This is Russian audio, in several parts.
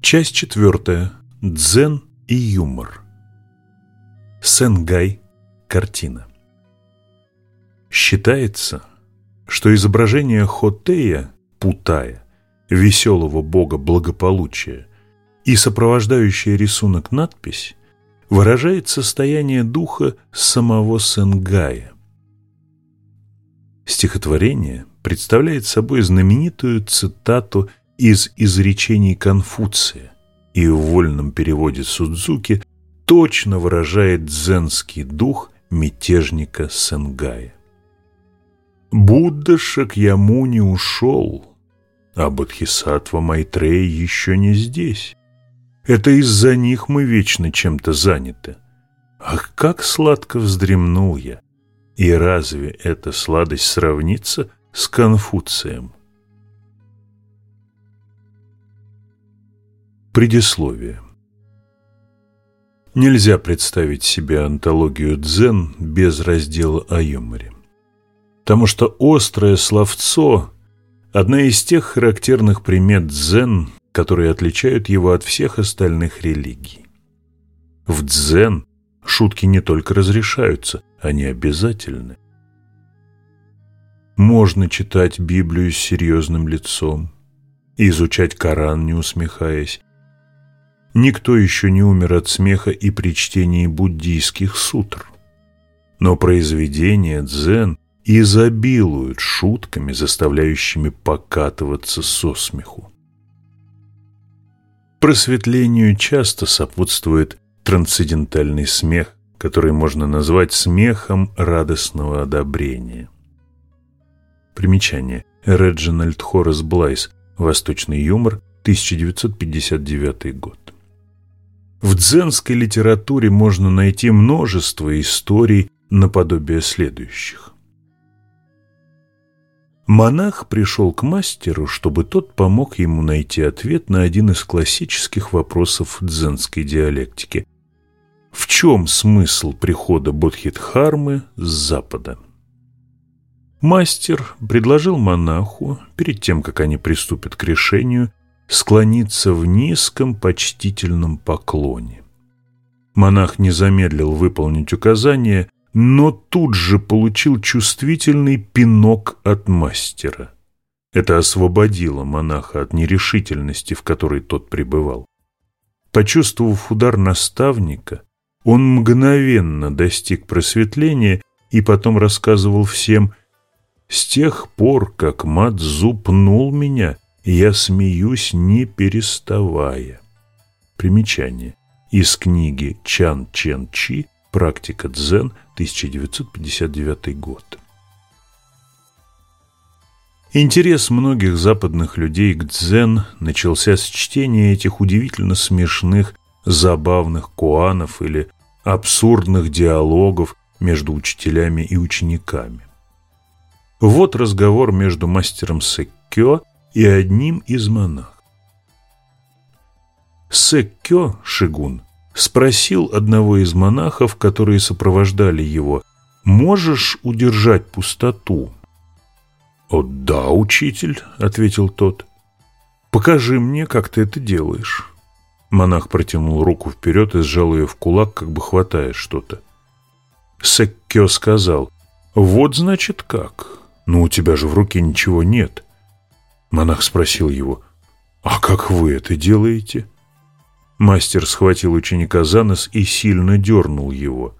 Часть четвертая. Дзен и юмор. Сенгай. Картина. Считается, что изображение Хотея, Путая, веселого бога благополучия, и сопровождающий рисунок надпись выражает состояние духа самого Сенгая. Стихотворение представляет собой знаменитую цитату из изречений Конфуция и в вольном переводе Судзуки точно выражает дзенский дух мятежника Сенгая. Будда Шакьямуни ушел, а Бодхисаттва Майтрея еще не здесь. Это из-за них мы вечно чем-то заняты. Ах, как сладко вздремнул я! И разве эта сладость сравнится с Конфуцием? Предисловие Нельзя представить себе антологию дзен без раздела о юморе. Потому что острое словцо – одна из тех характерных примет дзен, которые отличают его от всех остальных религий. В дзен шутки не только разрешаются, они обязательны. Можно читать Библию с серьезным лицом, изучать Коран, не усмехаясь, Никто еще не умер от смеха и при чтении буддийских сутр. Но произведения дзен изобилуют шутками, заставляющими покатываться со смеху. Просветлению часто сопутствует трансцендентальный смех, который можно назвать смехом радостного одобрения. Примечание. Реджинальд Хорас Блайс. Восточный юмор. 1959 год. В дзенской литературе можно найти множество историй наподобие следующих. Монах пришел к мастеру, чтобы тот помог ему найти ответ на один из классических вопросов дзенской диалектики. В чем смысл прихода Бодхидхармы с запада? Мастер предложил монаху, перед тем, как они приступят к решению, склониться в низком почтительном поклоне. Монах не замедлил выполнить указание, но тут же получил чувствительный пинок от мастера. Это освободило монаха от нерешительности, в которой тот пребывал. Почувствовав удар наставника, он мгновенно достиг просветления и потом рассказывал всем, «С тех пор, как Мадзу пнул меня, я смеюсь, не переставая. Примечание. Из книги Чан Чен Чи «Практика дзен», 1959 год. Интерес многих западных людей к дзен начался с чтения этих удивительно смешных, забавных куанов или абсурдных диалогов между учителями и учениками. Вот разговор между мастером Секкё и одним из монахов. Секкё Шигун спросил одного из монахов, которые сопровождали его, «Можешь удержать пустоту?» «О, да, учитель», — ответил тот. «Покажи мне, как ты это делаешь». Монах протянул руку вперед и сжал ее в кулак, как бы хватая что-то. Секкё сказал, «Вот значит как. Но у тебя же в руке ничего нет». Монах спросил его, «А как вы это делаете?» Мастер схватил ученика за нос и сильно дернул его.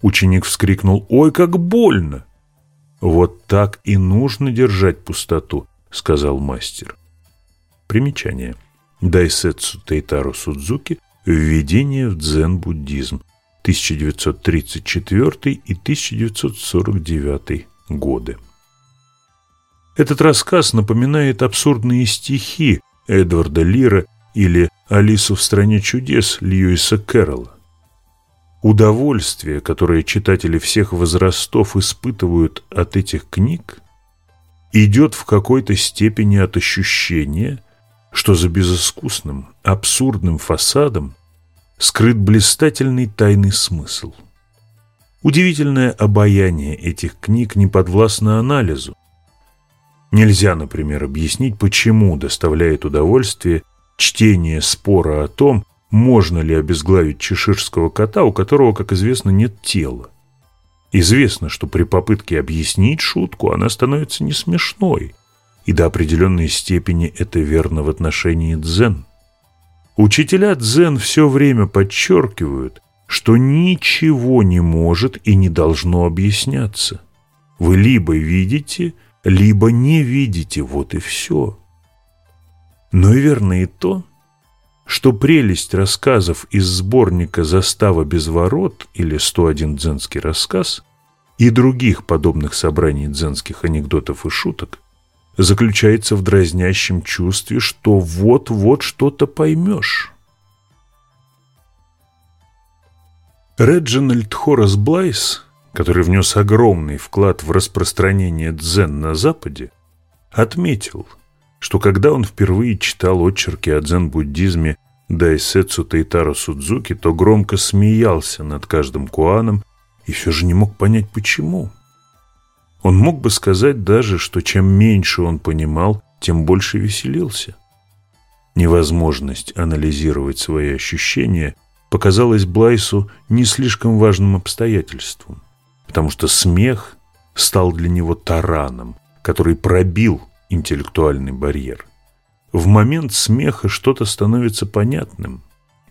Ученик вскрикнул, «Ой, как больно!» «Вот так и нужно держать пустоту», — сказал мастер. Примечание. Дайсетсу Тейтару Судзуки «Введение в дзен-буддизм» 1934 и 1949 годы. Этот рассказ напоминает абсурдные стихи Эдварда Лира или «Алису в стране чудес» Льюиса Кэрролла. Удовольствие, которое читатели всех возрастов испытывают от этих книг, идет в какой-то степени от ощущения, что за безыскусным, абсурдным фасадом скрыт блистательный тайный смысл. Удивительное обаяние этих книг не подвластно анализу. Нельзя, например, объяснить, почему доставляет удовольствие чтение спора о том, можно ли обезглавить чеширского кота, у которого, как известно, нет тела. Известно, что при попытке объяснить шутку она становится не смешной, и до определенной степени это верно в отношении дзен. Учителя дзен все время подчеркивают, что ничего не может и не должно объясняться. Вы либо видите, либо не видите, вот и все. Но и верно и то, что прелесть рассказов из сборника «Застава без ворот» или «101 дзенский рассказ» и других подобных собраний дзенских анекдотов и шуток заключается в дразнящем чувстве, что вот-вот что-то поймешь. Реджинальд Хорас Блайс, который внес огромный вклад в распространение дзен на Западе, отметил – что когда он впервые читал очерки о дзен-буддизме Дайсетсу Тайтару Судзуки, то громко смеялся над каждым куаном и все же не мог понять, почему. Он мог бы сказать даже, что чем меньше он понимал, тем больше веселился. Невозможность анализировать свои ощущения показалась Блайсу не слишком важным обстоятельством, потому что смех стал для него тараном, который пробил интеллектуальный барьер. В момент смеха что-то становится понятным.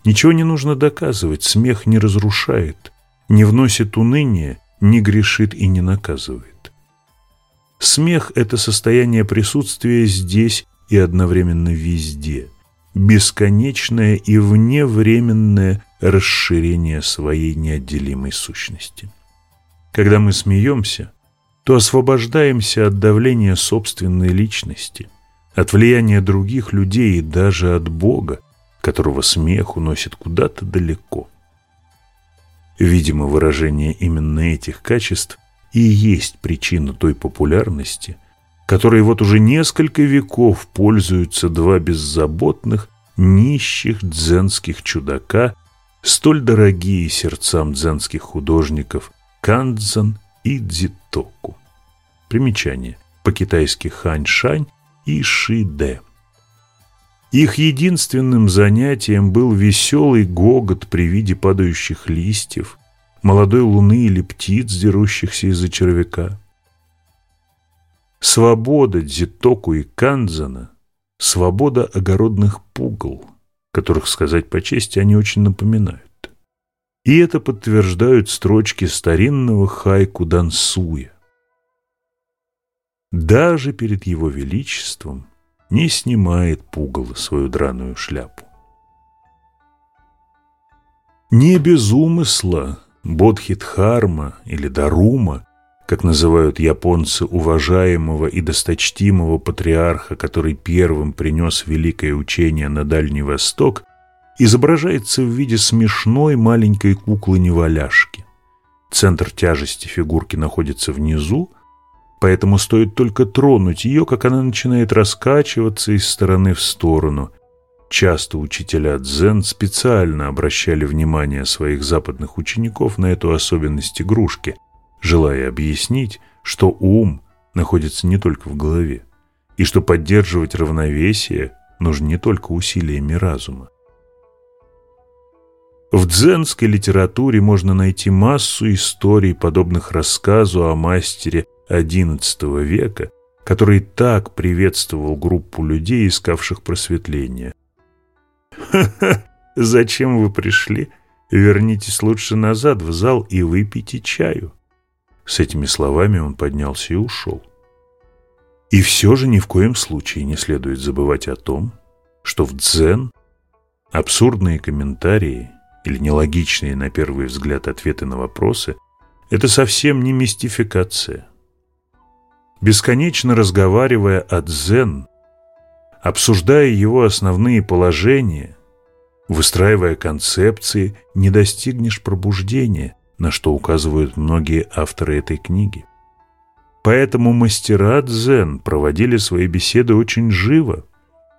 Ничего не нужно доказывать, смех не разрушает, не вносит уныния, не грешит и не наказывает. Смех – это состояние присутствия здесь и одновременно везде, бесконечное и вневременное расширение своей неотделимой сущности. Когда мы смеемся, то освобождаемся от давления собственной личности, от влияния других людей и даже от Бога, которого смех уносит куда-то далеко. Видимо, выражение именно этих качеств и есть причина той популярности, которой вот уже несколько веков пользуются два беззаботных, нищих дзенских чудака, столь дорогие сердцам дзенских художников Кандзан и дзитоку. Примечание. По-китайски хань-шань и ши-де. Их единственным занятием был веселый гогот при виде падающих листьев, молодой луны или птиц, дерущихся из-за червяка. Свобода Дзитоку и Канзана – свобода огородных пугал, которых, сказать по чести, они очень напоминают. И это подтверждают строчки старинного хайку Дансуя. Даже перед его величеством не снимает пугало свою драную шляпу. Не без умысла Бодхитхарма или Дарума, как называют японцы уважаемого и досточтимого патриарха, который первым принес великое учение на Дальний Восток – изображается в виде смешной маленькой куклы-неваляшки. Центр тяжести фигурки находится внизу, поэтому стоит только тронуть ее, как она начинает раскачиваться из стороны в сторону. Часто учителя дзен специально обращали внимание своих западных учеников на эту особенность игрушки, желая объяснить, что ум находится не только в голове, и что поддерживать равновесие нужно не только усилиями разума. В дзенской литературе можно найти массу историй, подобных рассказу о мастере XI века, который так приветствовал группу людей, искавших просветления. «Ха-ха! Зачем вы пришли? Вернитесь лучше назад в зал и выпейте чаю». С этими словами он поднялся и ушел. И все же ни в коем случае не следует забывать о том, что в дзен абсурдные комментарии или нелогичные на первый взгляд ответы на вопросы, это совсем не мистификация. Бесконечно разговаривая о дзен, обсуждая его основные положения, выстраивая концепции, не достигнешь пробуждения, на что указывают многие авторы этой книги. Поэтому мастера дзен проводили свои беседы очень живо,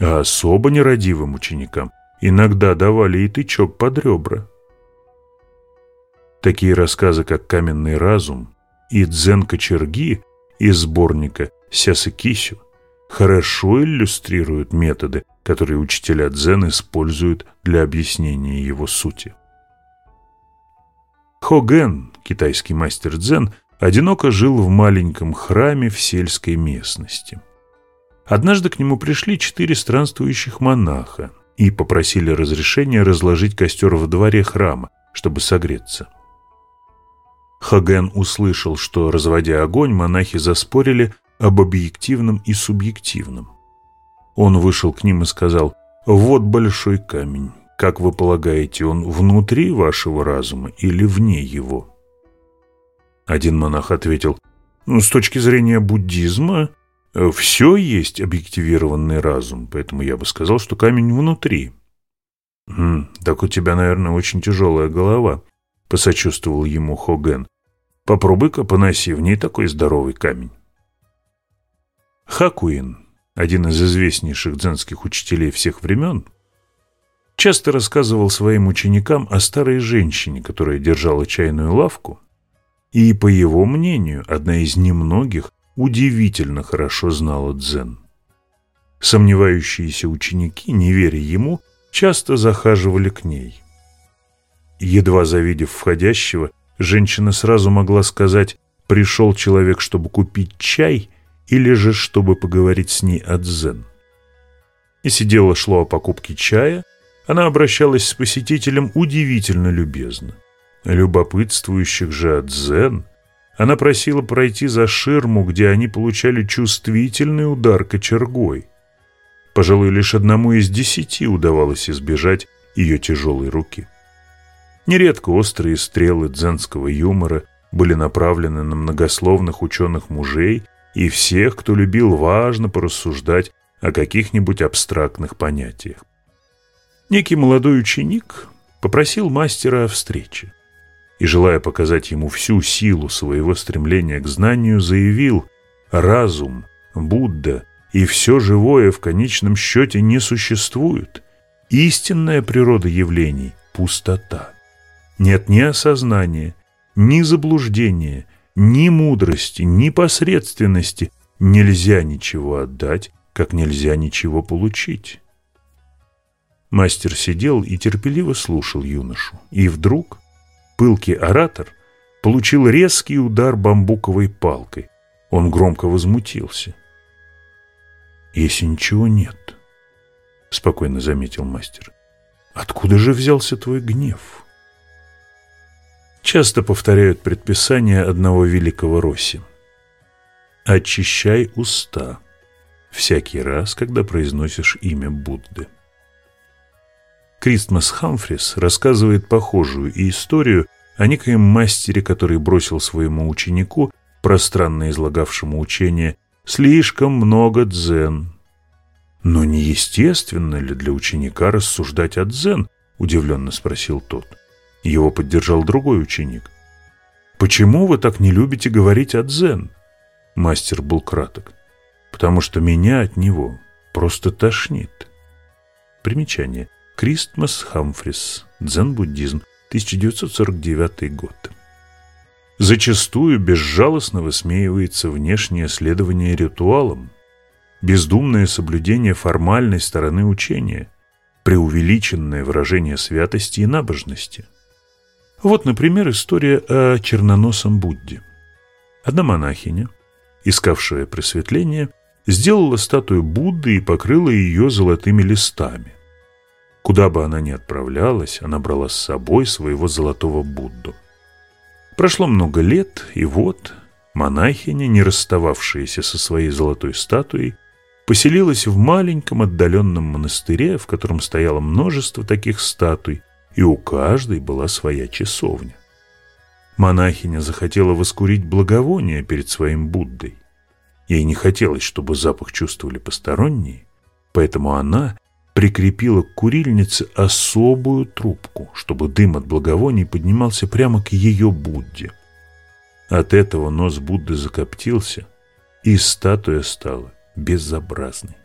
а особо нерадивым ученикам иногда давали и тычок под ребра. Такие рассказы, как «Каменный разум» и «Дзен кочерги» из сборника «Сясы Кисю» хорошо иллюстрируют методы, которые учителя дзен используют для объяснения его сути. Хоген, китайский мастер дзен, одиноко жил в маленьком храме в сельской местности. Однажды к нему пришли четыре странствующих монаха и попросили разрешения разложить костер в дворе храма, чтобы согреться. Хаген услышал, что, разводя огонь, монахи заспорили об объективном и субъективном. Он вышел к ним и сказал, «Вот большой камень. Как вы полагаете, он внутри вашего разума или вне его?» Один монах ответил, «Ну, с точки зрения буддизма, все есть объективированный разум, поэтому я бы сказал, что камень внутри». «Хм, так у тебя, наверное, очень тяжелая голова», — посочувствовал ему Хоген. «Попробуй-ка поноси в ней такой здоровый камень». Хакуин, один из известнейших дзенских учителей всех времен, часто рассказывал своим ученикам о старой женщине, которая держала чайную лавку, и, по его мнению, одна из немногих удивительно хорошо знала дзен. Сомневающиеся ученики, не веря ему, часто захаживали к ней. Едва завидев входящего, женщина сразу могла сказать «пришел человек, чтобы купить чай», или же чтобы поговорить с ней о дзен. Если дело шло о покупке чая, она обращалась с посетителем удивительно любезно. Любопытствующих же от дзен она просила пройти за ширму, где они получали чувствительный удар кочергой. Пожалуй, лишь одному из десяти удавалось избежать ее тяжелой руки. Нередко острые стрелы дзенского юмора были направлены на многословных ученых мужей и всех, кто любил важно порассуждать о каких-нибудь абстрактных понятиях. Некий молодой ученик попросил мастера о встрече и, желая показать ему всю силу своего стремления к знанию, заявил «Разум, Будда и все живое в конечном счете не существует. Истинная природа явлений – пустота. Нет ни осознания, ни заблуждения, ни мудрости, ни посредственности нельзя ничего отдать, как нельзя ничего получить. Мастер сидел и терпеливо слушал юношу. И вдруг пылкий оратор получил резкий удар бамбуковой палкой. Он громко возмутился. «Если ничего нет», — спокойно заметил мастер, — «откуда же взялся твой гнев?» часто повторяют предписание одного великого Росси. «Очищай уста» всякий раз, когда произносишь имя Будды. Кристмас Хамфрис рассказывает похожую историю о некоем мастере, который бросил своему ученику, пространно излагавшему учение, слишком много дзен. «Но неестественно ли для ученика рассуждать о дзен?» – удивленно спросил тот. Его поддержал другой ученик. «Почему вы так не любите говорить о дзен?» Мастер был краток. «Потому что меня от него просто тошнит». Примечание. Кристмас Хамфрис. Дзен-буддизм. 1949 год. Зачастую безжалостно высмеивается внешнее следование ритуалам, бездумное соблюдение формальной стороны учения, преувеличенное выражение святости и набожности – вот, например, история о черноносом Будде. Одна монахиня, искавшая просветление, сделала статую Будды и покрыла ее золотыми листами. Куда бы она ни отправлялась, она брала с собой своего золотого Будду. Прошло много лет, и вот монахиня, не расстававшаяся со своей золотой статуей, поселилась в маленьком отдаленном монастыре, в котором стояло множество таких статуй, и у каждой была своя часовня. Монахиня захотела воскурить благовоние перед своим Буддой. Ей не хотелось, чтобы запах чувствовали посторонние, поэтому она прикрепила к курильнице особую трубку, чтобы дым от благовоний поднимался прямо к ее Будде. От этого нос Будды закоптился, и статуя стала безобразной.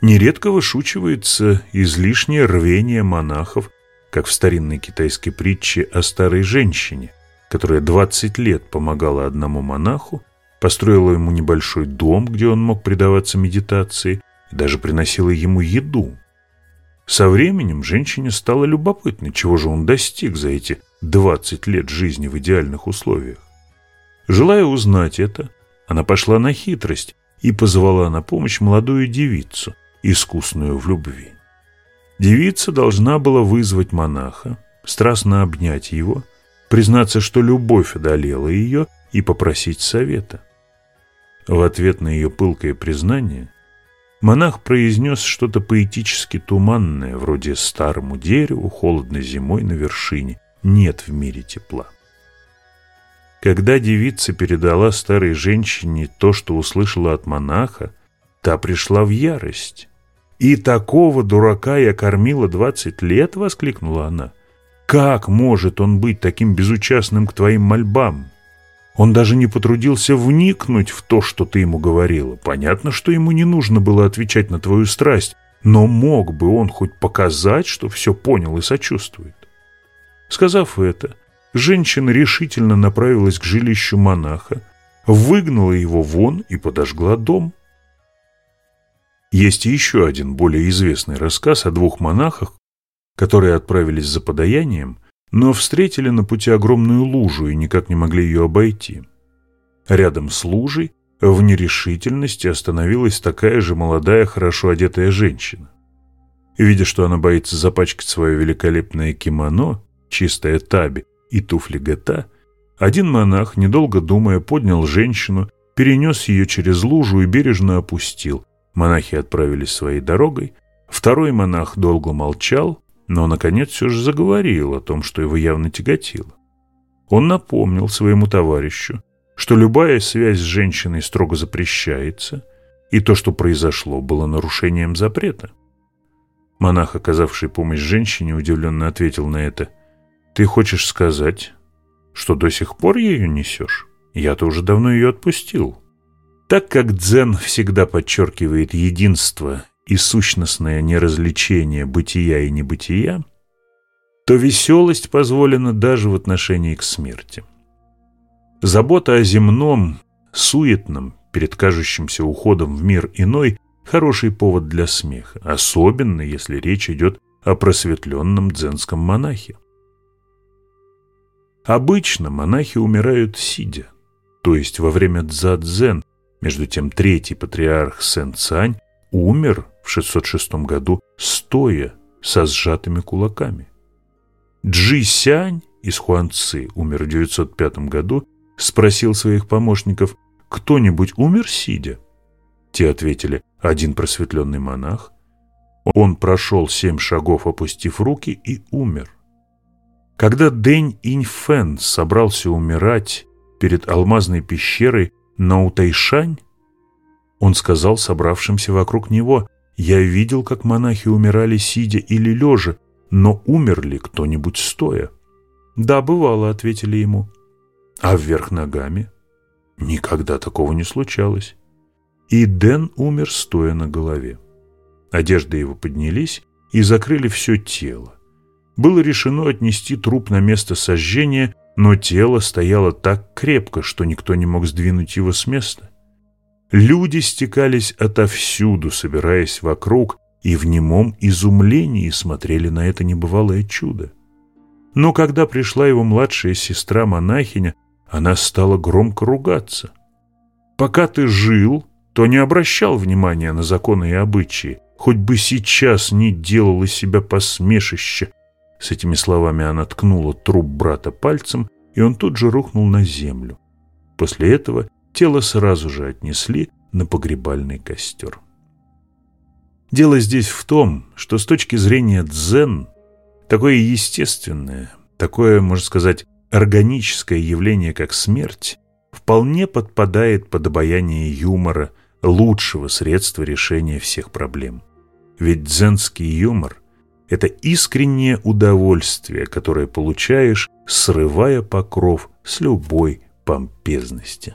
Нередко вышучивается излишнее рвение монахов, как в старинной китайской притче о старой женщине, которая 20 лет помогала одному монаху, построила ему небольшой дом, где он мог предаваться медитации, и даже приносила ему еду. Со временем женщине стало любопытно, чего же он достиг за эти 20 лет жизни в идеальных условиях. Желая узнать это, она пошла на хитрость и позвала на помощь молодую девицу, искусную в любви. Девица должна была вызвать монаха, страстно обнять его, признаться, что любовь одолела ее, и попросить совета. В ответ на ее пылкое признание монах произнес что-то поэтически туманное, вроде «старому дереву, холодно зимой на вершине, нет в мире тепла». Когда девица передала старой женщине то, что услышала от монаха, та пришла в ярость. «И такого дурака я кормила двадцать лет!» — воскликнула она. «Как может он быть таким безучастным к твоим мольбам?» Он даже не потрудился вникнуть в то, что ты ему говорила. Понятно, что ему не нужно было отвечать на твою страсть, но мог бы он хоть показать, что все понял и сочувствует. Сказав это, женщина решительно направилась к жилищу монаха, выгнала его вон и подожгла дом. Есть еще один более известный рассказ о двух монахах, которые отправились за подаянием но встретили на пути огромную лужу и никак не могли ее обойти. Рядом с лужей в нерешительности остановилась такая же молодая, хорошо одетая женщина. Видя, что она боится запачкать свое великолепное кимоно, чистое таби и туфли гета, один монах, недолго думая, поднял женщину, перенес ее через лужу и бережно опустил. Монахи отправились своей дорогой. Второй монах долго молчал, но, наконец, все же заговорил о том, что его явно тяготило. Он напомнил своему товарищу, что любая связь с женщиной строго запрещается, и то, что произошло, было нарушением запрета. Монах, оказавший помощь женщине, удивленно ответил на это. «Ты хочешь сказать, что до сих пор ее несешь? Я-то уже давно ее отпустил». Так как дзен всегда подчеркивает единство и сущностное неразличение бытия и небытия, то веселость позволена даже в отношении к смерти. Забота о земном, суетном, перед кажущимся уходом в мир иной – хороший повод для смеха, особенно если речь идет о просветленном дзенском монахе. Обычно монахи умирают сидя, то есть во время дзадзен, между тем третий патриарх Сен-Цань умер в 606 году стоя со сжатыми кулаками. Джи Сянь из Хуанци умер в 905 году, спросил своих помощников, кто-нибудь умер сидя? Те ответили, один просветленный монах. Он прошел семь шагов, опустив руки, и умер. Когда Дэнь Иньфэн собрался умирать перед алмазной пещерой на Утайшань, он сказал собравшимся вокруг него, «Я видел, как монахи умирали сидя или лежа, но умер ли кто-нибудь стоя?» «Да, бывало», — ответили ему. «А вверх ногами?» Никогда такого не случалось. И Дэн умер стоя на голове. Одежды его поднялись и закрыли все тело. Было решено отнести труп на место сожжения, но тело стояло так крепко, что никто не мог сдвинуть его с места. Люди стекались отовсюду, собираясь вокруг, и в немом изумлении смотрели на это небывалое чудо. Но когда пришла его младшая сестра-монахиня, она стала громко ругаться. «Пока ты жил, то не обращал внимания на законы и обычаи, хоть бы сейчас не делал из себя посмешище». С этими словами она ткнула труп брата пальцем, и он тут же рухнул на землю. После этого Тело сразу же отнесли на погребальный костер. Дело здесь в том, что с точки зрения дзен, такое естественное, такое, можно сказать, органическое явление, как смерть, вполне подпадает под обаяние юмора, лучшего средства решения всех проблем. Ведь дзенский юмор – это искреннее удовольствие, которое получаешь, срывая покров с любой помпезности.